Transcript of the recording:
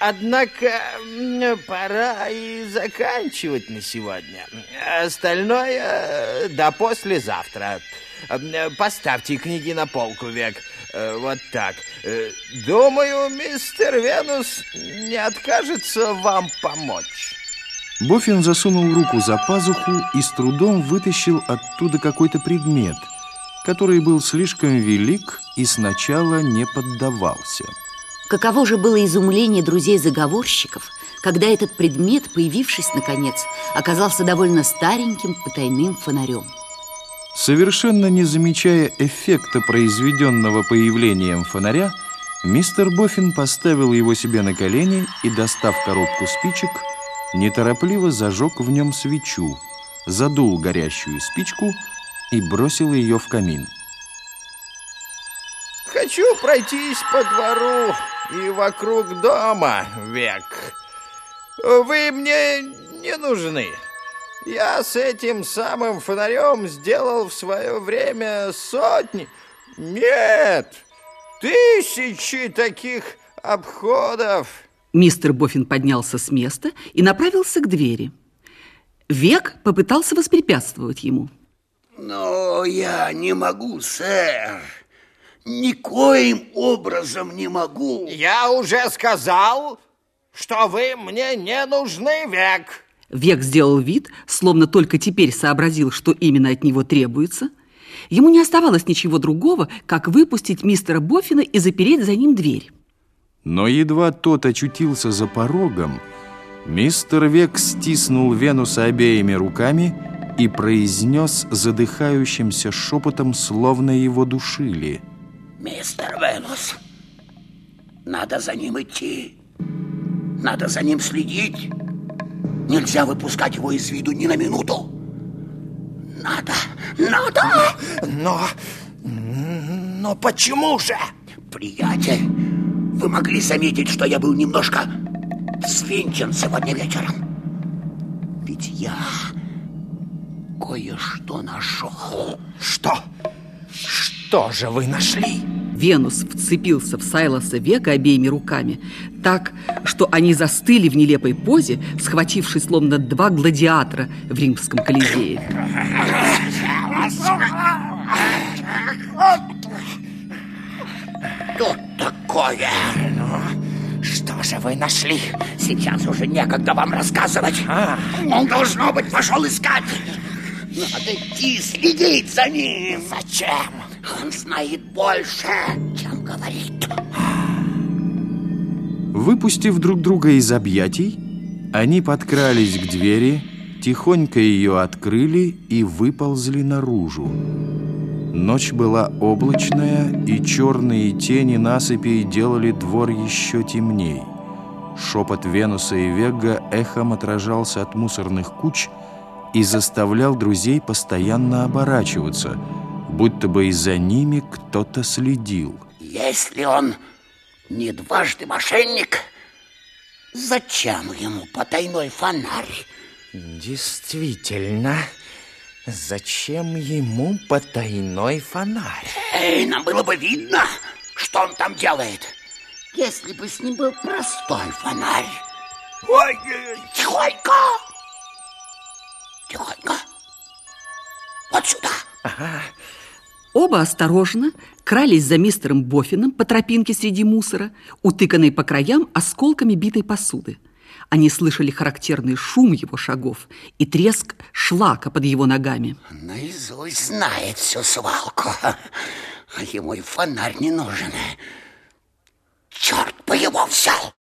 Однако пора и заканчивать на сегодня. Остальное э, до послезавтра. Поставьте книги на полку век. Э, вот так. Э, думаю, мистер Венус не откажется вам помочь. Боффин засунул руку за пазуху и с трудом вытащил оттуда какой-то предмет, который был слишком велик и сначала не поддавался. Каково же было изумление друзей-заговорщиков, когда этот предмет, появившись наконец, оказался довольно стареньким потайным фонарем. Совершенно не замечая эффекта, произведенного появлением фонаря, мистер Боффин поставил его себе на колени и, достав коробку спичек, неторопливо зажег в нем свечу, задул горящую спичку и бросил ее в камин. Хочу пройтись по двору и вокруг дома век. Вы мне не нужны. Я с этим самым фонарем сделал в свое время сотни, нет, тысячи таких обходов. Мистер Боффин поднялся с места и направился к двери. Век попытался воспрепятствовать ему. Но я не могу, сэр. Никоим образом не могу. Я уже сказал, что вы мне не нужны, Век. Век сделал вид, словно только теперь сообразил, что именно от него требуется. Ему не оставалось ничего другого, как выпустить мистера Боффина и запереть за ним дверь. Но едва тот очутился за порогом, мистер Век стиснул Венуса обеими руками и произнес задыхающимся шепотом, словно его душили. «Мистер Венус, надо за ним идти, надо за ним следить». Нельзя выпускать его из виду ни на минуту. Надо, надо! Но, но почему же? Приятель, вы могли заметить, что я был немножко свинчен сегодня вечером. Ведь я кое-что нашел. Что? Что же вы нашли? Венус вцепился в Сайлоса века обеими руками, так, что они застыли в нелепой позе, схватившись словно два гладиатора в римском колизее. Что такое? Ну, что же вы нашли? Сейчас уже некогда вам рассказывать. А. Он, должно быть, пошел искать. Надо идти следить за ним. Зачем? Он знает больше, чем говорит. Выпустив друг друга из объятий, они подкрались к двери, тихонько ее открыли и выползли наружу. Ночь была облачная, и черные тени насыпей делали двор еще темней. Шепот Венуса и Вега эхом отражался от мусорных куч и заставлял друзей постоянно оборачиваться – будто бы и за ними кто-то следил. Если он не дважды мошенник, зачем ему потайной фонарь? Действительно, зачем ему потайной фонарь? Эй, нам было бы видно, что он там делает, если бы с ним был простой фонарь. Ой, тихонько! Тихонько! Вот сюда! Ага. Оба осторожно крались за мистером Боффином по тропинке среди мусора, утыканной по краям осколками битой посуды. Они слышали характерный шум его шагов и треск шлака под его ногами. Наизусть знает всю свалку, а ему и фонарь не нужен. Черт бы его взял!